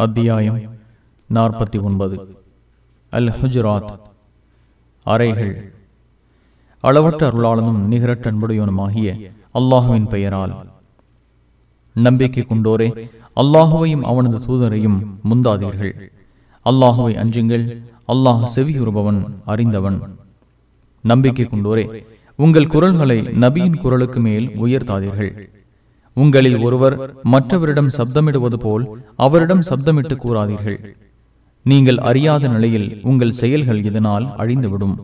அத்தியாயம் நாற்பத்தி ஒன்பது. அல் ஹுஜராத் அறைகள். அளவற்ற அருளாளனும் நிகரட்டன்புடையவனுமாகிய அல்லாஹுவின் பெயரால். நம்பிக்கை கொண்டோரே அல்லாஹுவையும் அவனது தூதரையும் முந்தாதீர்கள். அல்லாஹுவை அஞ்சுங்கள் அல்லாஹ் செவியுறுபவன் அறிந்தவன். நம்பிக்கை கொண்டோரே உங்கள் குரல்களை நபியின் குரலுக்கு மேல் உயர்த்தாதீர்கள். உங்களில் ஒருவர் மற்றவரிடம் சப்தமிடுவது போல் அவரிடம் சப்தமிட்டு கூறாதீர்கள். நீங்கள் அறியாத நிலையில் உங்கள் செயல்கள் இதனால் அழிந்துவிடும்.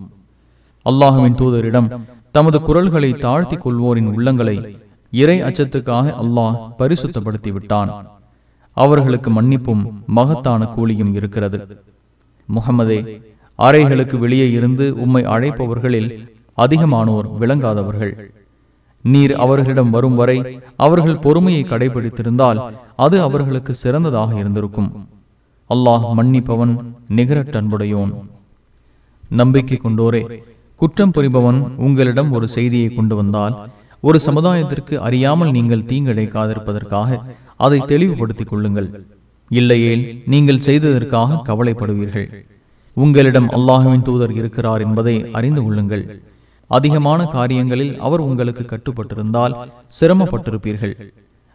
அல்லாஹுவின் தூதரிடம் தமது குரல்களை தாழ்த்திக் கொள்வோரின் உள்ளங்களை இறை அச்சத்துக்காக அல்லாஹ் பரிசுத்தப்படுத்தி விட்டான் அவர்களுக்கு மன்னிப்பும் மகத்தான கூலியும் இருக்கிறது. முகமதே அறைகளுக்கு வெளியே இருந்து உம்மை அழைப்பவர்களில் அதிகமானோர் விளங்காதவர்கள். நீர் அவர்களிடம் வரும் வரை அவர்கள் பொறுமையை கடைபிடித்திருந்தால் அது அவர்களுக்கு சிறந்ததாக இருந்திருக்கும். அல்லாஹ் மன்னிப்பவன் நிகரட்டன்புடையோன் நம்பிக்கை கொண்டோரே குற்றம் புரிபவன் உங்களிடம் ஒரு செய்தியை கொண்டு வந்தால் ஒரு சமுதாயத்திற்கு அறியாமல் நீங்கள் தீங்கிழைக்காதிருப்பதற்காக அதை தெளிவுபடுத்திக் கொள்ளுங்கள். இல்லையேல் நீங்கள் செய்ததற்காக கவலைப்படுவீர்கள். உங்களிடம் அல்லாஹுவின் தூதர் இருக்கிறார் என்பதை அறிந்து கொள்ளுங்கள். அதிகமான காரியங்களில் அவர் உங்களுக்கு கட்டுப்பட்டிருந்தால் சிரமப்பட்டிருப்பீர்கள்.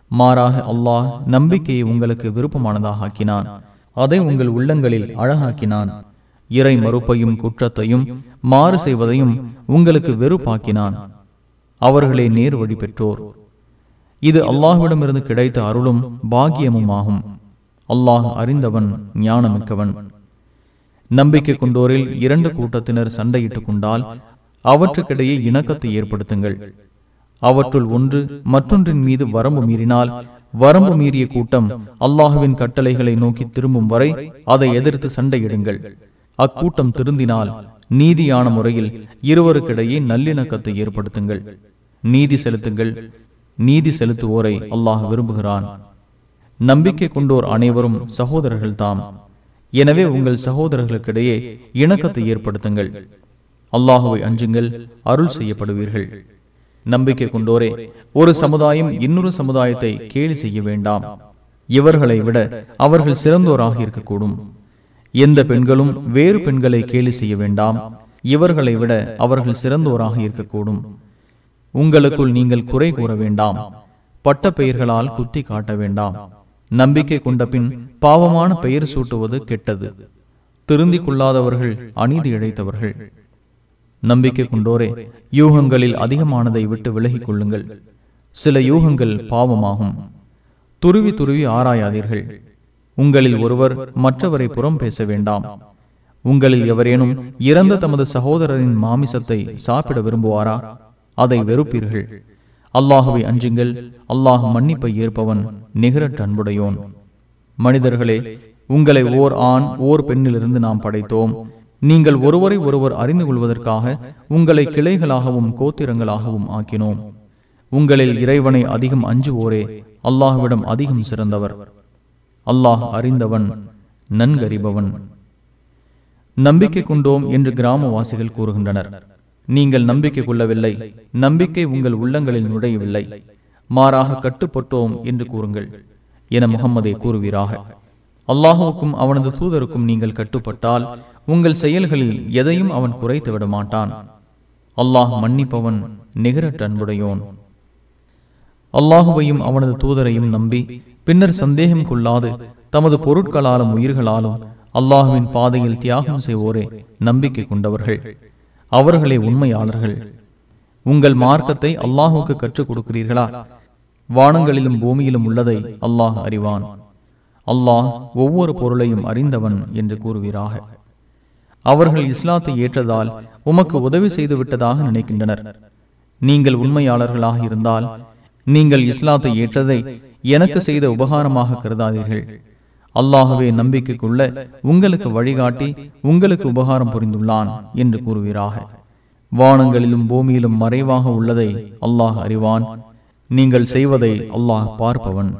மாறாக அல்லாஹ் நம்பிக்கையை உங்களுக்கு விருப்பமானதாக ஆக்கினான். அதை உங்கள் உள்ளங்களில் அழகாக்கினான். இறை மறுப்பையும் குற்றத்தையும் மாறு செய்வதையும் உங்களுக்கு வெறுப்பாக்கினான். அவர்களே நேர் வழி பெற்றோர். இது அல்லாஹுவிடமிருந்து கிடைத்த அருளும் பாக்கியமும் ஆகும் அல்லாஹ் அறிந்தவன் ஞானமிக்கவன். நம்பிக்கை கொண்டோரில் இரண்டு கூட்டத்தினர் சண்டையிட்டுக் கொண்டால் அவற்றுக்கிடையே இணக்கத்தை ஏற்படுத்துங்கள். அவற்றுள் ஒன்று மற்றொன்றின் மீது வரம்பு மீறினால் வரம்பு மீறிய கூட்டம் அல்லாஹுவின் கட்டளைகளை நோக்கி திரும்பும் வரை அதை எதிர்த்து சண்டையிடுங்கள். அக்கூட்டம் திருந்தினால் நீதியான முறையில் இருவருக்கிடையே நல்லிணக்கத்தை ஏற்படுத்துங்கள். நீதி செலுத்துங்கள். நீதி செலுத்துவோரை அல்லாஹ் விரும்புகிறான். நம்பிக்கை கொண்டோர் அனைவரும் சகோதரர்கள் தாம் எனவே உங்கள் சகோதரர்களுக்கிடையே இணக்கத்தை ஏற்படுத்துங்கள். அல்லாஹுவை அஞ்சுங்கள் அருள் செய்யப்படுவீர்கள். நம்பிக்கை கொண்டோரே ஒரு சமுதாயம் இன்னொரு சமுதாயத்தை கேலி செய்ய வேண்டாம். இவர்களை விட அவர்கள் சிறந்தோராக இருக்கக்கூடும். எந்த பெண்களும் வேறு பெண்களை கேலி செய்ய வேண்டாம். இவர்களை விட அவர்கள் சிறந்தோராக இருக்கக்கூடும். உங்களுக்குள் நீங்கள் குறை கூற வேண்டாம். பட்ட பெயர்களால் குத்தி காட்ட வேண்டாம். நம்பிக்கை கொண்ட பின் பாவமான பெயர் சூட்டுவது கெட்டது. திருந்திக் கொள்ளாதவர்கள் அநீதி இழைத்தவர்கள் நம்பிக்கை கொண்டோரே யூகங்களில் அதிகமானதை விட்டு விலகிக் கொள்ளுங்கள் சில யூகங்கள் பாவமாகும். துருவி துருவி ஆராயாதீர்கள். உங்களில் ஒருவர் மற்றவரை புறம் பேச வேண்டாம். உங்களில் எவரேனும் இறந்த தமது சகோதரரின் மாமிசத்தை சாப்பிட விரும்புவாரா? அதை வெறுப்பீர்கள். அல்லாஹுவை அஞ்சுங்கள். அல்லாஹ் மன்னிப்பை ஏற்பவன் நிகரற்ற அன்புடையோன். மனிதர்களே உங்களை ஓர் ஆண் ஓர் பெண்ணிலிருந்து நாம் படைத்தோம். நீங்கள் ஒருவரை ஒருவர் அறிந்து கொள்வதற்காக உங்களை கிளைகளாகவும் கோத்திரங்களாகவும் ஆக்கினோம். உங்களில் இறைவனை அதிகம் அஞ்சுவோரே அல்லாஹுவிடம் அதிகம் சிறந்தவர். அல்லாஹ் அறிந்தவன் நன்கறிபவன். நம்பிக்கை கொண்டோம் என்று கிராமவாசிகள் கூறுகின்றனர். நீங்கள் நம்பிக்கை கொள்ளவில்லை நம்பிக்கை உங்கள் உள்ளங்களில் நுழையவில்லை. மாறாக கட்டுப்பட்டோம் என்று கூறுங்கள் என முகம்மதே கூறுவீராக. அல்லாஹுவுக்கும் அவனது தூதருக்கும் நீங்கள் கட்டுப்பட்டால் உங்கள் செயல்களில் எதையும் அவன் குறைத்து விட மாட்டான் அல்லாஹ் மன்னிப்பவன் நிகரற்ற அன்புடையோன். அல்லாஹுவையும் அவனது தூதரையும் நம்பி பின்னர் சந்தேகம் கொள்ளாது தமது பொருட்களாலும் உயிர்களாலும் அல்லாஹுவின் பாதையில் தியாகம் செய்வோரே நம்பிக்கை கொண்டவர்கள். அவர்களே உண்மையாளர்கள். உங்கள் மார்க்கத்தை அல்லாஹுக்கு கற்றுக் கொடுக்கிறீர்களா? வானங்களிலும் பூமியிலும் உள்ளதை அல்லாஹ் அறிவான். அல்லாஹ் ஒவ்வொரு பொருளையும் அறிந்தவன் என்று கூறுகிறார்கள் அவர்கள் இஸ்லாத்தை ஏற்றதால் உமக்கு உதவி செய்து விட்டதாக நினைக்கின்றனர். நீங்கள் உண்மையாளர்களாக இருந்தால் நீங்கள் இஸ்லாத்தை ஏற்றதை எனக்கு செய்த உபகாரமாக கருதாதீர்கள். அல்லாகவே நம்பிக்கைக்குள்ள உங்களுக்கு வழிகாட்டி உங்களுக்கு உபகாரம் புரிந்துள்ளான் என்று கூறுவீராக. வானங்களிலும் பூமியிலும் மறைவாக உள்ளதை அல்லாஹ் அறிவான். நீங்கள் செய்வதை அல்லாஹ் பார்ப்பவன்.